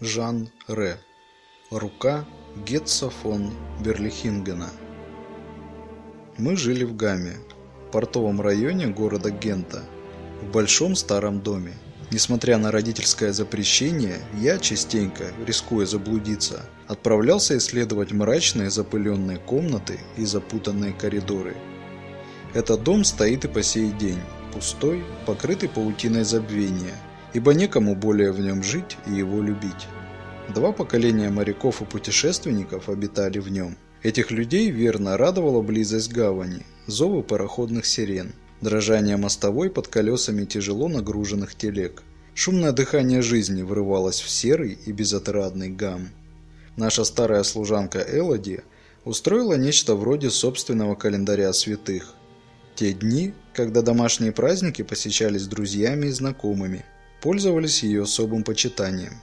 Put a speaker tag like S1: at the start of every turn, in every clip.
S1: Жан Ре. Рука Гетца фон Берлихингена. Мы жили в Гаме, портовом районе города Гента, в большом старом доме. Несмотря на родительское запрещение, я частенько, рискуя заблудиться, отправлялся исследовать мрачные запыленные комнаты и запутанные коридоры. Этот дом стоит и по сей день, пустой, покрытый паутиной забвения, ибо некому более в нем жить и его любить. Два поколения моряков и путешественников обитали в нем. Этих людей верно радовала близость гавани, зовы пароходных сирен, дрожание мостовой под колесами тяжело нагруженных телег. Шумное дыхание жизни врывалось в серый и безотрадный гам. Наша старая служанка Элоди устроила нечто вроде собственного календаря святых. Те дни, когда домашние праздники посещались друзьями и знакомыми, пользовались ее особым почитанием.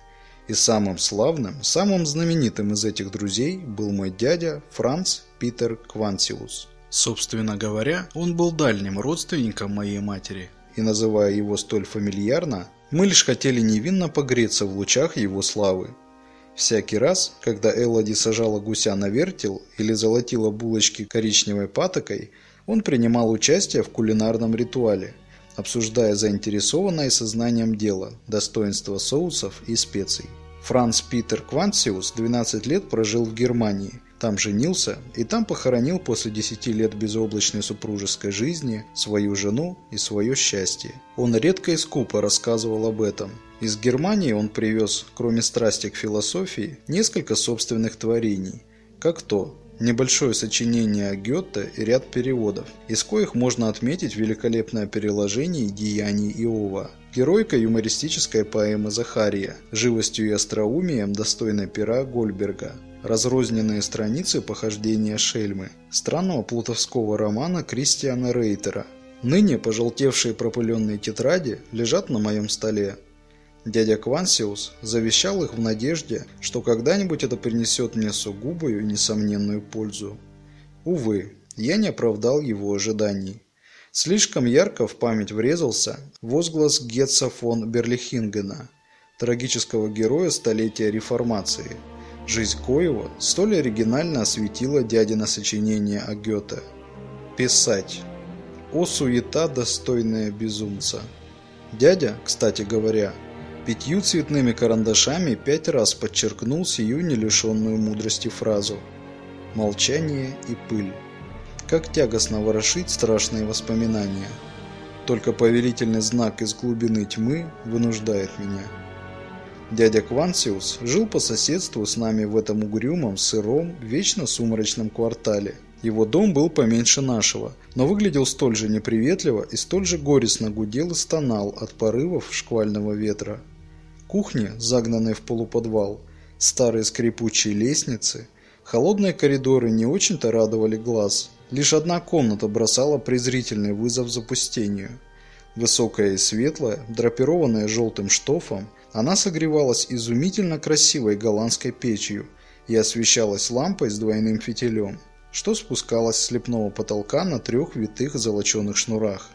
S1: И самым славным, самым знаменитым из этих друзей был мой дядя Франц Питер Квансиус. Собственно говоря, он был дальним родственником моей матери, и называя его столь фамильярно, мы лишь хотели невинно погреться в лучах его славы. Всякий раз, когда Элоди сажала гуся на вертел или золотила булочки коричневой патокой, он принимал участие в кулинарном ритуале – обсуждая заинтересованное сознанием дела, достоинства соусов и специй. Франц Питер Квантсиус 12 лет прожил в Германии, там женился и там похоронил после 10 лет безоблачной супружеской жизни свою жену и свое счастье. Он редко и скупо рассказывал об этом. Из Германии он привез, кроме страсти к философии, несколько собственных творений, как то Небольшое сочинение Гёте и ряд переводов, из коих можно отметить великолепное переложение деяний Иова, геройка юмористической поэмы Захария, живостью и остроумием достойной пера Гольберга, разрозненные страницы похождения Шельмы, странного плутовского романа Кристиана Рейтера. Ныне пожелтевшие пропыленные тетради лежат на моем столе, Дядя Квансиус завещал их в надежде, что когда-нибудь это принесет мне сугубую и несомненную пользу. Увы, я не оправдал его ожиданий. Слишком ярко в память врезался возглас Гетца фон Берлихингена, трагического героя столетия реформации, жизнь коего столь оригинально осветила дядина сочинение о Гёте. Писать. О суета, достойная безумца. Дядя, кстати говоря, пятью цветными карандашами пять раз подчеркнул сию нелишенную мудрости фразу «Молчание и пыль». Как тягостно ворошить страшные воспоминания. Только повелительный знак из глубины тьмы вынуждает меня. Дядя Квансиус жил по соседству с нами в этом угрюмом, сыром, вечно сумрачном квартале. Его дом был поменьше нашего, но выглядел столь же неприветливо и столь же горестно гудел и стонал от порывов шквального ветра. Кухня, загнанная в полуподвал, старые скрипучие лестницы, холодные коридоры не очень-то радовали глаз. Лишь одна комната бросала презрительный вызов запустению. Высокая и светлая, драпированная желтым штофом, она согревалась изумительно красивой голландской печью и освещалась лампой с двойным фитилем, что спускалась с слепного потолка на трех витых золоченых шнурах.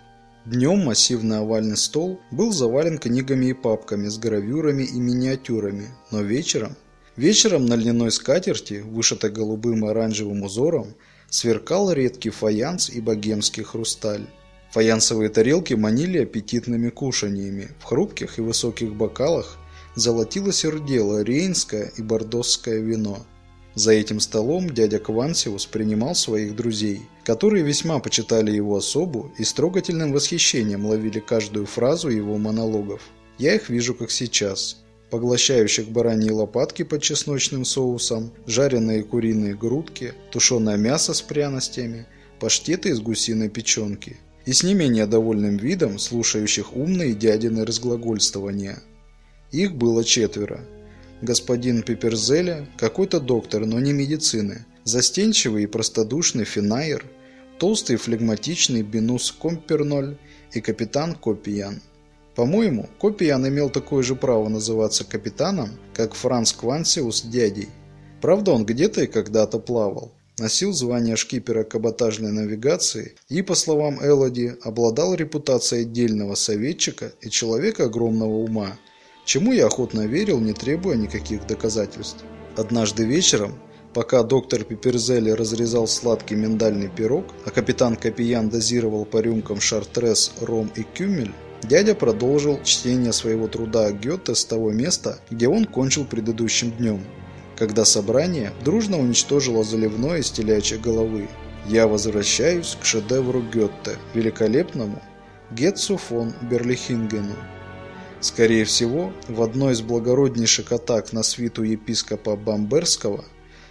S1: Днем массивный овальный стол был завален книгами и папками с гравюрами и миниатюрами, но вечером, вечером на льняной скатерти, вышитой голубым и оранжевым узором, сверкал редкий фаянс и богемский хрусталь. Фаянсовые тарелки манили аппетитными кушаниями, в хрупких и высоких бокалах золотилось и рдело рейнское и бордосское вино – за этим столом дядя Квансиус принимал своих друзей, которые весьма почитали его особу и с трогательным восхищением ловили каждую фразу его монологов. Я их вижу как сейчас. Поглощающих бараньи лопатки под чесночным соусом, жареные куриные грудки, тушеное мясо с пряностями, паштеты из гусиной печенки. И с не менее довольным видом слушающих умные дядины разглагольствования. Их было четверо, господин Пиперзеля, какой-то доктор, но не медицины, застенчивый и простодушный Финайер, толстый и флегматичный Бенус Комперноль и капитан Копиян. По-моему, Копиян имел такое же право называться капитаном, как Франц Квансиус дядей. Правда, он где-то и когда-то плавал, носил звание шкипера каботажной навигации и, по словам Элоди, обладал репутацией отдельного советчика и человека огромного ума – чему я охотно верил, не требуя никаких доказательств. Однажды вечером, пока доктор Пиперзели разрезал сладкий миндальный пирог, а капитан Капиян дозировал по рюмкам шартрес, ром и кюмель, дядя продолжил чтение своего труда Гёте с того места, где он кончил предыдущим днем, когда собрание дружно уничтожило заливное из телячьей головы. Я возвращаюсь к шедевру Гёте, великолепному Гетцу фон Берлихингену. Скорее всего, в одной из благороднейших атак на свиту епископа Бамберского,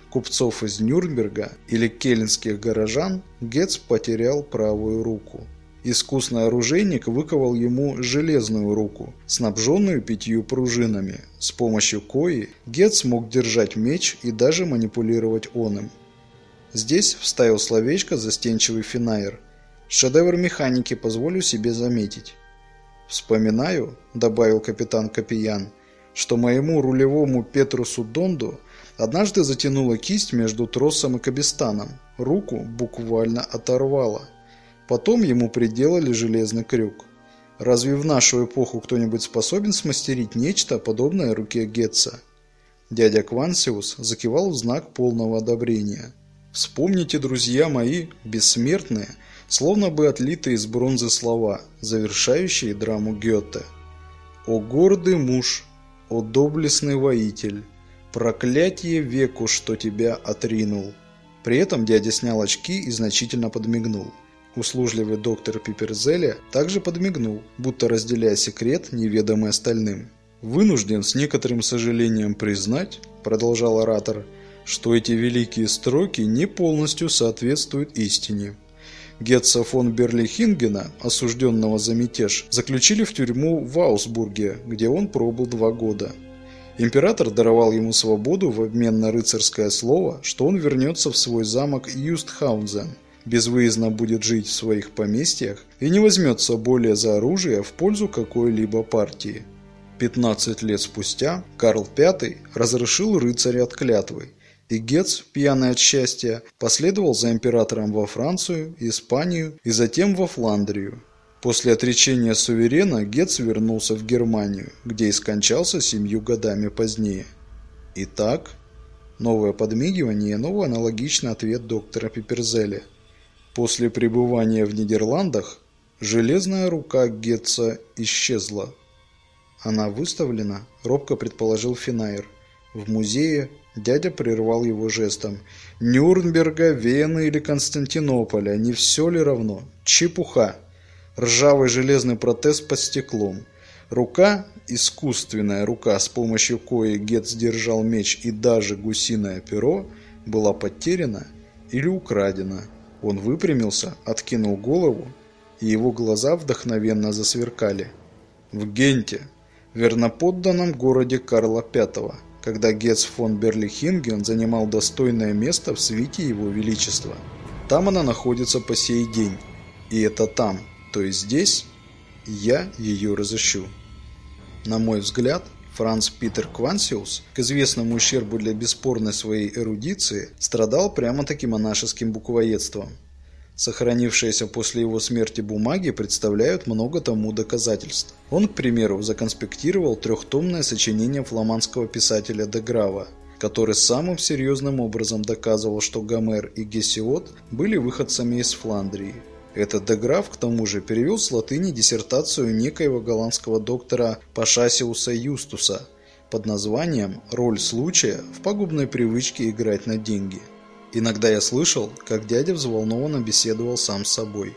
S1: купцов из Нюрнберга или кельнских горожан, Гетц потерял правую руку. Искусный оружейник выковал ему железную руку, снабженную пятью пружинами, с помощью кои Гетц мог держать меч и даже манипулировать он им. Здесь вставил словечко застенчивый Финаер. Шедевр механики позволю себе заметить. «Вспоминаю», — добавил капитан Капиян, «что моему рулевому Петрусу Донду однажды затянула кисть между тросом и кабестаном, руку буквально оторвала. Потом ему приделали железный крюк. Разве в нашу эпоху кто-нибудь способен смастерить нечто, подобное руке Гетца?» Дядя Квансиус закивал в знак полного одобрения. «Вспомните, друзья мои, бессмертные, — словно бы отлитые из бронзы слова, завершающие драму Гёте. «О гордый муж, о доблестный воитель, проклятие веку, что тебя отринул!» При этом дядя снял очки и значительно подмигнул. Услужливый доктор Пиперзеля также подмигнул, будто разделяя секрет, неведомый остальным. «Вынужден с некоторым сожалением признать», – продолжал оратор, – «что эти великие строки не полностью соответствуют истине. Гетца фон Берлихингена, осужденного за мятеж, заключили в тюрьму в Аусбурге, где он пробыл два года. Император даровал ему свободу в обмен на рыцарское слово, что он вернется в свой замок Юстхаунзен, безвыездно будет жить в своих поместьях и не возьмется более за оружие в пользу какой-либо партии. 15 лет спустя Карл V разрешил рыцаря от клятвы и Гетц, пьяный от счастья, последовал за императором во Францию, Испанию и затем во Фландрию. После отречения суверена Гетц вернулся в Германию, где и скончался семью годами позднее. Итак, новое подмигивание и новый аналогичный ответ доктора Пиперзеля. После пребывания в Нидерландах железная рука Гетца исчезла. Она выставлена, робко предположил Финайр, в музее Дядя прервал его жестом. «Нюрнберга, Вены или Константинополя, не все ли равно? Чепуха! Ржавый железный протез под стеклом. Рука, искусственная рука, с помощью кои Гетц держал меч и даже гусиное перо, была потеряна или украдена. Он выпрямился, откинул голову, и его глаза вдохновенно засверкали. В Генте, верноподданном городе Карла V, когда Гетц фон Берлихинген занимал достойное место в свите его величества. Там она находится по сей день. И это там, то есть здесь, я ее разыщу. На мой взгляд, Франц Питер Квансиус, к известному ущербу для бесспорной своей эрудиции, страдал прямо-таки монашеским буквоедством. Сохранившиеся после его смерти бумаги представляют много тому доказательств. Он, к примеру, законспектировал трехтомное сочинение фламандского писателя Деграва, который самым серьезным образом доказывал, что Гомер и Гесиод были выходцами из Фландрии. Этот Деграф, к тому же, перевел с латыни диссертацию некоего голландского доктора Пашасиуса Юстуса под названием «Роль случая в пагубной привычке играть на деньги». Иногда я слышал, как дядя взволнованно беседовал сам с собой.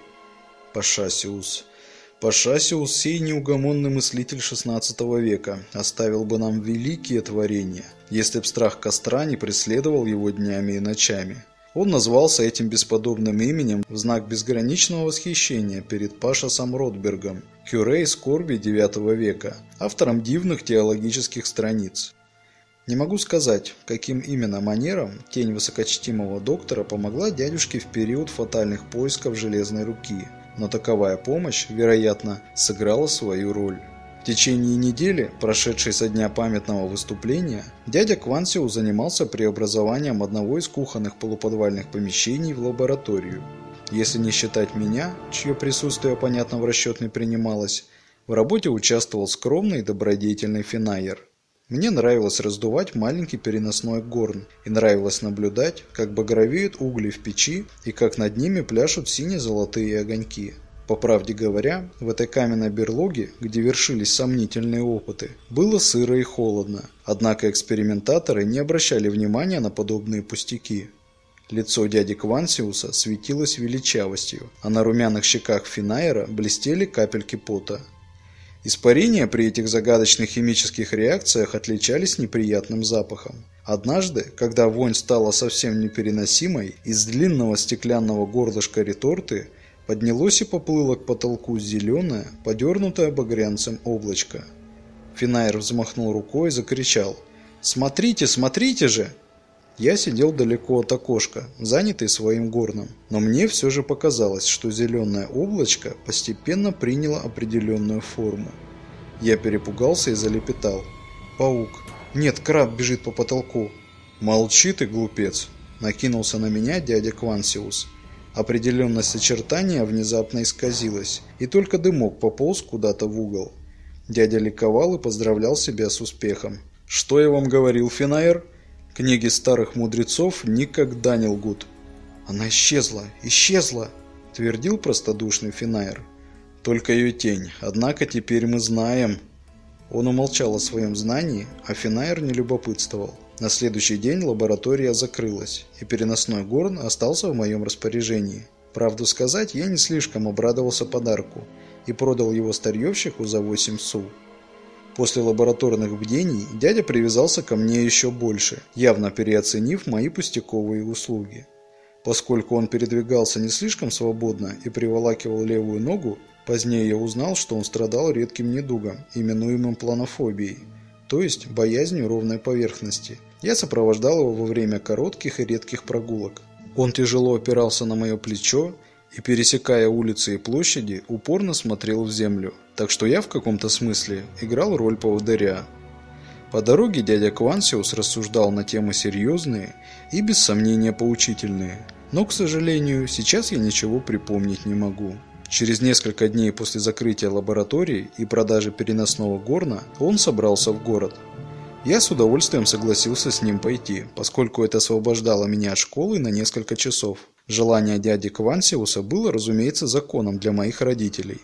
S1: Пашасиус. Пашасиус, сей неугомонный мыслитель XVI века, оставил бы нам великие творения, если б страх костра не преследовал его днями и ночами. Он назвался этим бесподобным именем в знак безграничного восхищения перед Пашасом Ротбергом, кюре скорби IX века, автором дивных теологических страниц. Не могу сказать, каким именно манером тень высокочтимого доктора помогла дядюшке в период фатальных поисков железной руки, но таковая помощь, вероятно, сыграла свою роль. В течение недели, прошедшей со дня памятного выступления, дядя Квансиу занимался преобразованием одного из кухонных полуподвальных помещений в лабораторию. Если не считать меня, чье присутствие, понятно, в расчет не принималось, В работе участвовал скромный и добродетельный Финайер. Мне нравилось раздувать маленький переносной горн, и нравилось наблюдать, как багровеют угли в печи и как над ними пляшут сине-золотые огоньки. По правде говоря, в этой каменной берлоге, где вершились сомнительные опыты, было сыро и холодно, однако экспериментаторы не обращали внимания на подобные пустяки. Лицо дяди Квансиуса светилось величавостью, а на румяных щеках Финайера блестели капельки пота. Испарения при этих загадочных химических реакциях отличались неприятным запахом. Однажды, когда вонь стала совсем непереносимой, из длинного стеклянного горлышка реторты поднялось и поплыло к потолку зеленое, подернутое багрянцем облачко. Финайр взмахнул рукой и закричал «Смотрите, смотрите же!» Я сидел далеко от окошка, занятый своим горном, но мне все же показалось, что зеленое облачко постепенно приняло определенную форму. Я перепугался и залепетал. «Паук! Нет, краб бежит по потолку!» «Молчи ты, глупец!» Накинулся на меня дядя Квансиус. Определенность очертания внезапно исказилась, и только дымок пополз куда-то в угол. Дядя ликовал и поздравлял себя с успехом. «Что я вам говорил, Финаер?» Книги старых мудрецов никогда не лгут. «Она исчезла! Исчезла!» – твердил простодушный Финаер. «Только ее тень. Однако теперь мы знаем...» Он умолчал о своем знании, а Финаер не любопытствовал. На следующий день лаборатория закрылась, и переносной горн остался в моем распоряжении. Правду сказать, я не слишком обрадовался подарку и продал его старьевщику за 8 су. После лабораторных бдений дядя привязался ко мне еще больше, явно переоценив мои пустяковые услуги. Поскольку он передвигался не слишком свободно и приволакивал левую ногу, позднее я узнал, что он страдал редким недугом, именуемым планофобией, то есть боязнью ровной поверхности. Я сопровождал его во время коротких и редких прогулок. Он тяжело опирался на мое плечо и, пересекая улицы и площади, упорно смотрел в землю, так что я в каком-то смысле играл роль поводыря. По дороге дядя Квансиус рассуждал на темы серьезные и, без сомнения, поучительные, но, к сожалению, сейчас я ничего припомнить не могу. Через несколько дней после закрытия лаборатории и продажи переносного горна он собрался в город. Я с удовольствием согласился с ним пойти, поскольку это освобождало меня от школы на несколько часов. Желание дяди Квансиуса было, разумеется, законом для моих родителей.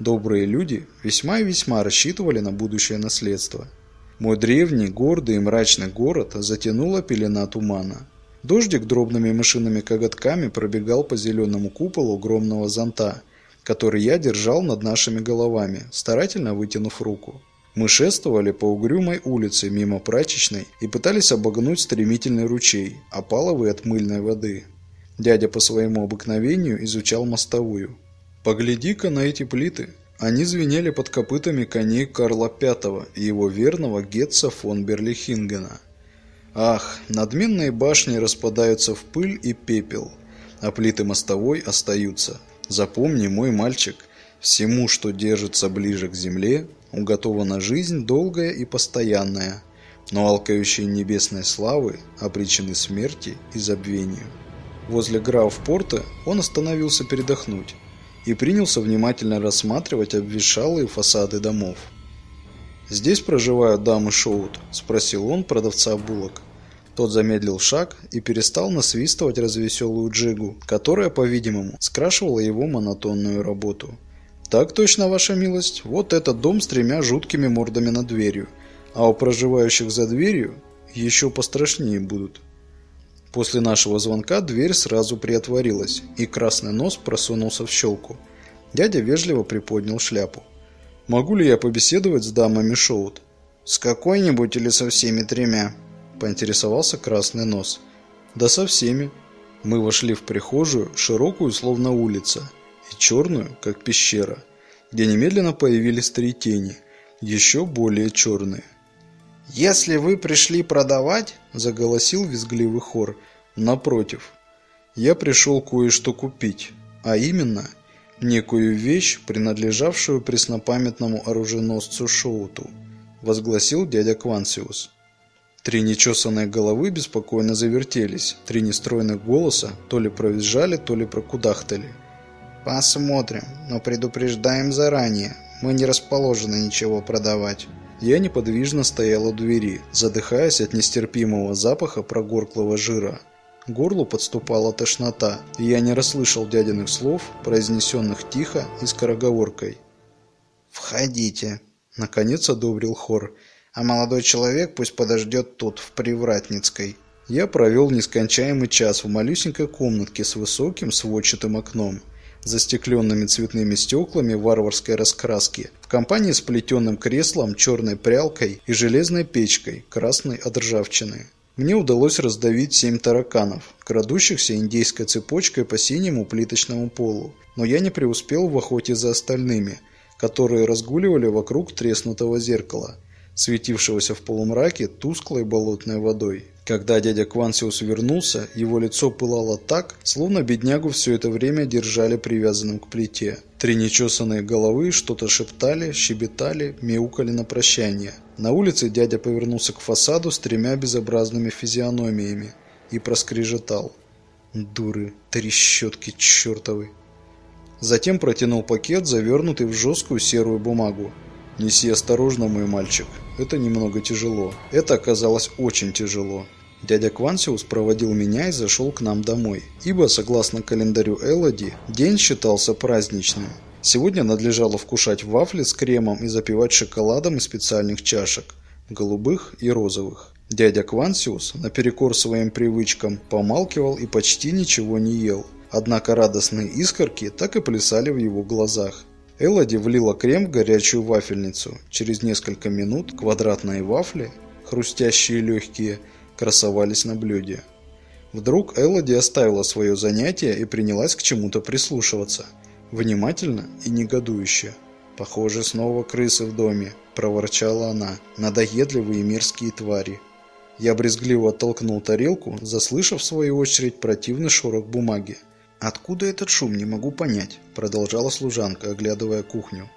S1: Добрые люди весьма и весьма рассчитывали на будущее наследство. Мой древний, гордый и мрачный город затянула пелена тумана. Дождик дробными мышиными коготками пробегал по зеленому куполу огромного зонта, который я держал над нашими головами, старательно вытянув руку. Мы шествовали по угрюмой улице мимо прачечной и пытались обогнуть стремительный ручей, опаловый от мыльной воды. Дядя по своему обыкновению изучал мостовую. «Погляди-ка на эти плиты!» Они звенели под копытами коней Карла V и его верного Гетца фон Берлихингена. Ах, надменные башни распадаются в пыль и пепел, а плиты мостовой остаются. Запомни, мой мальчик, всему, что держится ближе к земле, уготована жизнь долгая и постоянная, но алкающие небесной славы обречены смерти и забвению. Возле Грауфпорта он остановился передохнуть и принялся внимательно рассматривать обветшалые фасады домов. «Здесь проживают дамы Шоут?» – спросил он продавца булок. Тот замедлил шаг и перестал насвистывать развеселую джигу, которая, по-видимому, скрашивала его монотонную работу. «Так точно, ваша милость, вот этот дом с тремя жуткими мордами над дверью, а у проживающих за дверью еще пострашнее будут». После нашего звонка дверь сразу приотворилась, и красный нос просунулся в щелку. Дядя вежливо приподнял шляпу. «Могу ли я побеседовать с дамами Шоут?» «С какой-нибудь или со всеми тремя?» – поинтересовался красный нос. «Да со всеми». Мы вошли в прихожую, широкую, словно улица, и черную, как пещера, где немедленно появились три тени, еще более черные. «Если вы пришли продавать», – заголосил визгливый хор, – «напротив, я пришел кое-что купить, а именно некую вещь, принадлежавшую преснопамятному оруженосцу Шоуту», – возгласил дядя Квансиус. Три нечесанные головы беспокойно завертелись, три нестройных голоса то ли провизжали, то ли прокудахтали. «Посмотрим, но предупреждаем заранее,
S2: Мы не расположены ничего продавать».
S1: Я неподвижно стоял у двери, задыхаясь от нестерпимого запаха прогорклого жира. Горлу подступала тошнота, и я не расслышал дядиных слов, произнесенных тихо и скороговоркой.
S2: «Входите», — наконец одобрил хор, «а молодой человек пусть подождет тут, в Привратницкой».
S1: Я провел нескончаемый час в малюсенькой комнатке с высоким сводчатым окном, застекленными цветными стеклами варварской раскраски, в компании с плетеным креслом, черной прялкой и железной печкой, красной от ржавчины. Мне удалось раздавить семь тараканов, крадущихся индейской цепочкой по синему плиточному полу, но я не преуспел в охоте за остальными, которые разгуливали вокруг треснутого зеркала, светившегося в полумраке тусклой болотной водой. Когда дядя Квансиус вернулся, его лицо пылало так, словно беднягу все это время держали привязанным к плите. Три нечесанные головы что-то шептали, щебетали, мяукали на прощание. На улице дядя повернулся к фасаду с тремя безобразными физиономиями и проскрежетал. «Дуры, трещотки чертовы!» Затем протянул пакет, завернутый в жесткую серую бумагу. «Неси осторожно, мой мальчик. Это немного тяжело». Это оказалось очень тяжело. Дядя Квансиус проводил меня и зашел к нам домой, ибо, согласно календарю Элоди, день считался праздничным. Сегодня надлежало вкушать вафли с кремом и запивать шоколадом из специальных чашек, голубых и розовых. Дядя Квансиус, наперекор своим привычкам, помалкивал и почти ничего не ел. Однако радостные искорки так и плясали в его глазах. Элоди влила крем в горячую вафельницу. Через несколько минут квадратные вафли, хрустящие и легкие, красовались на блюде. Вдруг Элоди оставила свое занятие и принялась к чему-то прислушиваться. Внимательно и негодующе. «Похоже, снова крысы в доме», – проворчала она. «Надоедливые мерзкие твари». Я брезгливо оттолкнул тарелку, заслышав в свою очередь противный шорох бумаги. «Откуда этот шум, не могу понять», – продолжала служанка, оглядывая кухню.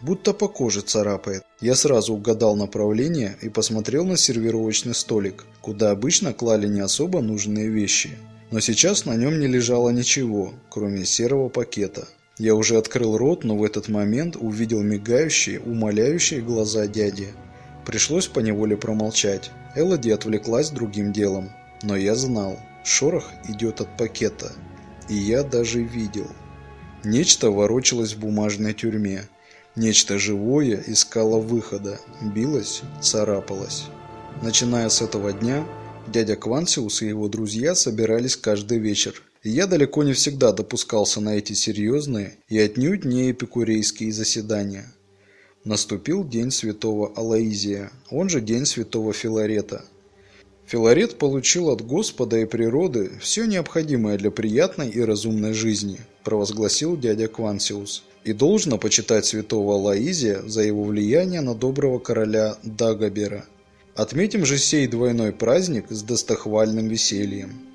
S1: «Будто по коже царапает». Я сразу угадал направление и посмотрел на сервировочный столик, куда обычно клали не особо нужные вещи. Но сейчас на нем не лежало ничего, кроме серого пакета. Я уже открыл рот, но в этот момент увидел мигающие, умоляющие глаза дяди. Пришлось поневоле промолчать. Элоди отвлеклась другим делом. Но я знал, шорох идет от пакета. И я даже видел. Нечто ворочалось в бумажной тюрьме. Нечто живое искало выхода, билось, царапалось. Начиная с этого дня, дядя Квансиус и его друзья собирались каждый вечер. И я далеко не всегда допускался на эти серьезные и отнюдь не эпикурейские заседания. Наступил день святого Алаизия, он же день святого Филарета – Филарет получил от Господа и природы все необходимое для приятной и разумной жизни, провозгласил дядя Квансиус. И должно почитать святого Лаизия за его влияние на доброго короля Дагобера. Отметим же сей двойной праздник с достохвальным весельем.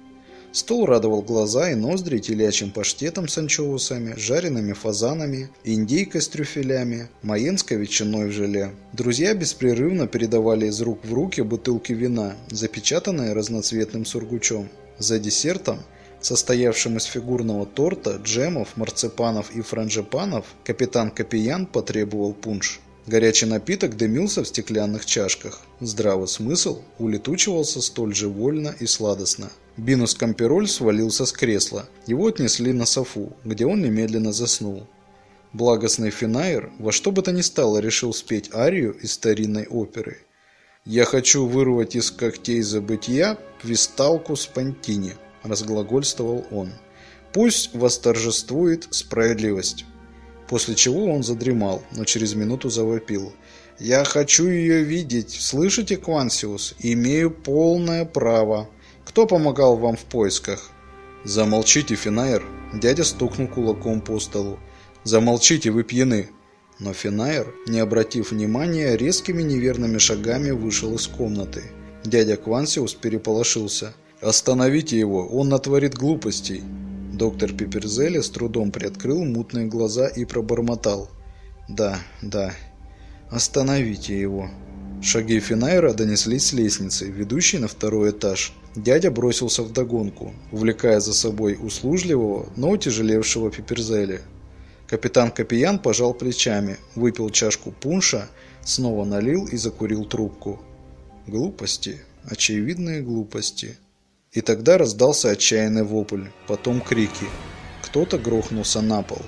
S1: Стол радовал глаза и ноздри телячьим паштетом с анчоусами, жареными фазанами, индейкой с трюфелями, майенской ветчиной в желе. Друзья беспрерывно передавали из рук в руки бутылки вина, запечатанные разноцветным сургучом. За десертом, состоявшим из фигурного торта, джемов, марципанов и франжипанов, капитан Капиян потребовал пунш. Горячий напиток дымился в стеклянных чашках. Здравый смысл улетучивался столь же вольно и сладостно. Бинус Кампероль свалился с кресла. Его отнесли на софу, где он немедленно заснул. Благостный Финаер во что бы то ни стало решил спеть арию из старинной оперы. «Я хочу вырвать из когтей забытия висталку Спонтини», – разглагольствовал он. «Пусть восторжествует справедливость». После чего он задремал, но через минуту завопил. «Я хочу ее видеть. Слышите, Квансиус? Имею полное право. Кто помогал вам в поисках?» «Замолчите, Финаер!» Дядя стукнул кулаком по столу. «Замолчите, вы пьяны!» Но Финаер, не обратив внимания, резкими неверными шагами вышел из комнаты. Дядя Квансиус переполошился. «Остановите его, он натворит глупостей!» Доктор Пиперзели с трудом приоткрыл мутные глаза и пробормотал. «Да, да. Остановите его». Шаги Финайра донеслись с лестницы, ведущей на второй этаж. Дядя бросился в догонку, увлекая за собой услужливого, но утяжелевшего Пиперзели. Капитан Копиян пожал плечами, выпил чашку пунша, снова налил и закурил трубку. Глупости, очевидные глупости. И тогда раздался отчаянный вопль, потом крики. Кто-то грохнулся на пол.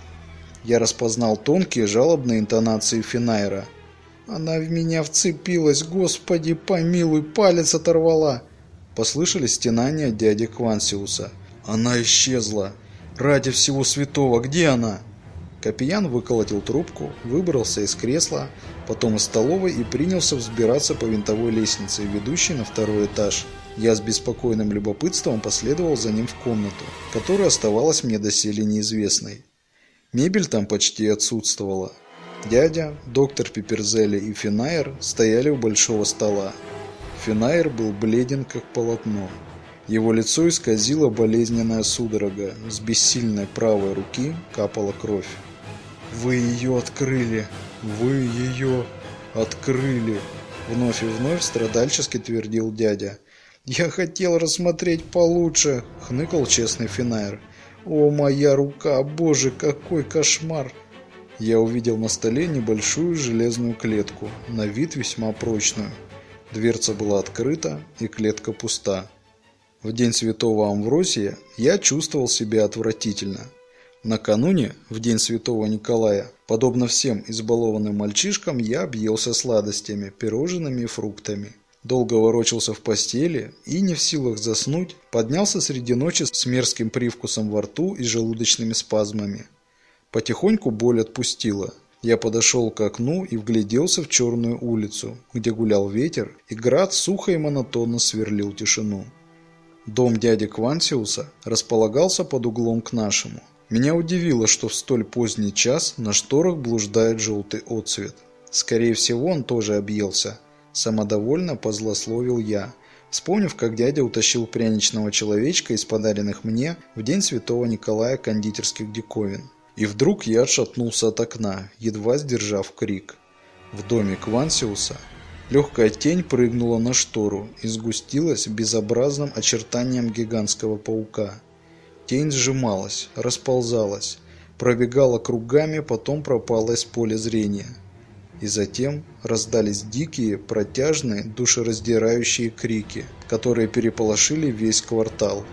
S1: Я распознал тонкие жалобные интонации Финайра. «Она в меня вцепилась, господи, помилуй, палец оторвала!» Послышались стенания дяди Квансиуса. «Она исчезла! Ради всего святого, где она?» Капиян выколотил трубку, выбрался из кресла, потом из столовой и принялся взбираться по винтовой лестнице, ведущей на второй этаж. Я с беспокойным любопытством последовал за ним в комнату, которая оставалась мне доселе неизвестной. Мебель там почти отсутствовала. Дядя, доктор Пиперзели и Финайр стояли у большого стола. Финайр был бледен, как полотно. Его лицо исказило болезненная судорога, с бессильной правой руки капала кровь. «Вы ее открыли! Вы ее открыли!» Вновь и вновь страдальчески твердил дядя. «Я хотел рассмотреть получше!» — хныкал честный Финайр. «О, моя рука! Боже, какой кошмар!» Я увидел на столе небольшую железную клетку, на вид весьма прочную. Дверца была открыта, и клетка пуста. В день святого Амвросия я чувствовал себя отвратительно. Накануне, в день святого Николая, подобно всем избалованным мальчишкам, я объелся сладостями, пирожными и фруктами. Долго ворочался в постели и, не в силах заснуть, поднялся среди ночи с мерзким привкусом во рту и желудочными спазмами. Потихоньку боль отпустила. Я подошел к окну и вгляделся в черную улицу, где гулял ветер, и град сухо и монотонно сверлил тишину. Дом дяди Квансиуса располагался под углом к нашему. Меня удивило, что в столь поздний час на шторах блуждает желтый отцвет. Скорее всего, он тоже объелся. Самодовольно позлословил я, вспомнив, как дядя утащил пряничного человечка из подаренных мне в день святого Николая кондитерских диковин. И вдруг я отшатнулся от окна, едва сдержав крик. В доме Квансиуса легкая тень прыгнула на штору и сгустилась безобразным очертанием гигантского паука. Тень сжималась, расползалась, пробегала кругами, потом пропала из поля зрения. И затем раздались дикие, протяжные, душераздирающие крики, которые переполошили весь квартал.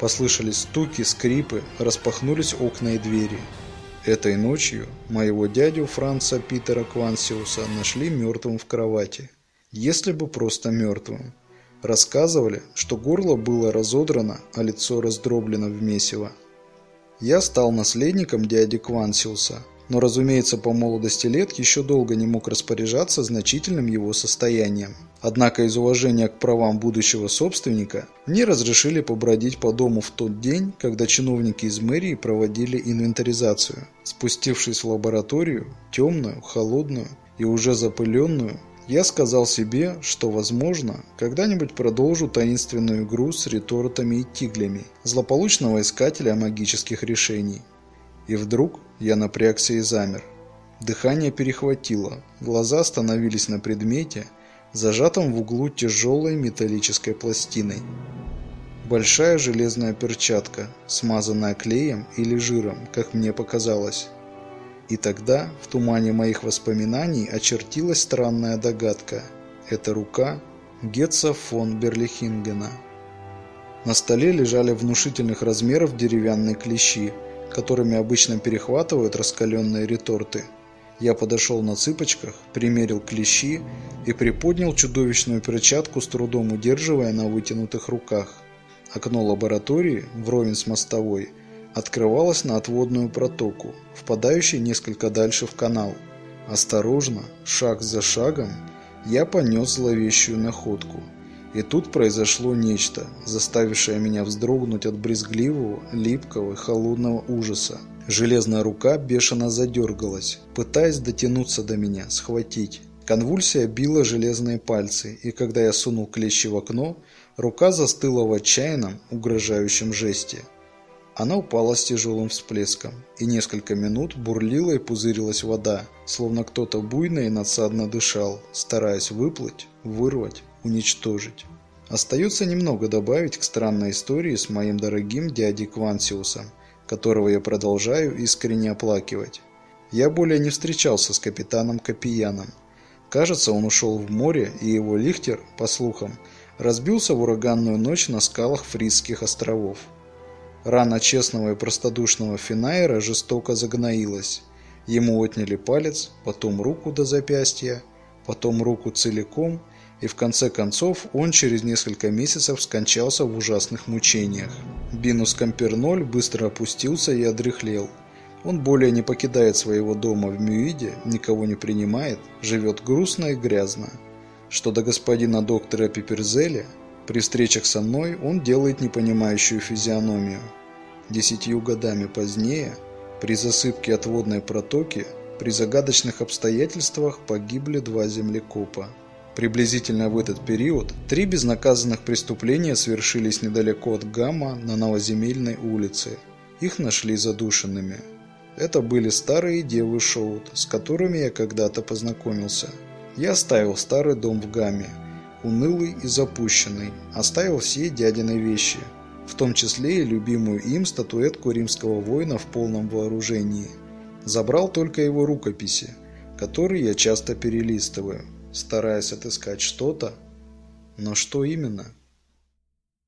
S1: Послышались стуки, скрипы, распахнулись окна и двери. Этой ночью моего дядю Франца Питера Квансиуса нашли мертвым в кровати. Если бы просто мертвым. Рассказывали, что горло было разодрано, а лицо раздроблено в месиво. Я стал наследником дяди Квансиуса, но, разумеется, по молодости лет еще долго не мог распоряжаться значительным его состоянием. Однако из уважения к правам будущего собственника мне разрешили побродить по дому в тот день, когда чиновники из мэрии проводили инвентаризацию. Спустившись в лабораторию, темную, холодную и уже запыленную, я сказал себе, что, возможно, когда-нибудь продолжу таинственную игру с ретортами и тиглями, злополучного искателя магических решений. И вдруг я напрягся и замер. Дыхание перехватило, глаза остановились на предмете, зажатом в углу тяжелой металлической пластиной. Большая железная перчатка, смазанная клеем или жиром, как мне показалось. И тогда в тумане моих воспоминаний очертилась странная догадка. Это рука Гетца фон Берлихингена. На столе лежали внушительных размеров деревянные клещи, которыми обычно перехватывают раскаленные реторты. Я подошел на цыпочках, примерил клещи и приподнял чудовищную перчатку, с трудом удерживая на вытянутых руках. Окно лаборатории, вровень с мостовой – открывалась на отводную протоку, впадающую несколько дальше в канал. Осторожно, шаг за шагом, я понес зловещую находку. И тут произошло нечто, заставившее меня вздрогнуть от брезгливого, липкого и холодного ужаса. Железная рука бешено задергалась, пытаясь дотянуться до меня, схватить. Конвульсия била железные пальцы, и когда я сунул клещи в окно, рука застыла в отчаянном, угрожающем жесте – она упала с тяжелым всплеском, и несколько минут бурлила и пузырилась вода, словно кто-то буйно и надсадно дышал, стараясь выплыть, вырвать, уничтожить. Остается немного добавить к странной истории с моим дорогим дядей Квансиусом, которого я продолжаю искренне оплакивать. Я более не встречался с капитаном Капияном. Кажется, он ушел в море, и его лихтер, по слухам, разбился в ураганную ночь на скалах Фризских островов. Рана честного и простодушного Финаера жестоко загноилась. Ему отняли палец, потом руку до запястья, потом руку целиком, и в конце концов он через несколько месяцев скончался в ужасных мучениях. Бинус Камперноль быстро опустился и одряхлел. Он более не покидает своего дома в Мюиде, никого не принимает, живет грустно и грязно. Что до господина доктора Пиперзеля, при встречах со мной он делает непонимающую физиономию. Десятью годами позднее, при засыпке отводной протоки, при загадочных обстоятельствах погибли два землекопа. Приблизительно в этот период три безнаказанных преступления свершились недалеко от Гамма на Новоземельной улице. Их нашли задушенными. Это были старые девы Шоут, с которыми я когда-то познакомился. Я оставил старый дом в Гамме, унылый и запущенный, оставил все дядины вещи, в том числе и любимую им статуэтку римского воина в полном вооружении. Забрал только его рукописи, которые я часто перелистываю, стараясь отыскать что-то, но что именно –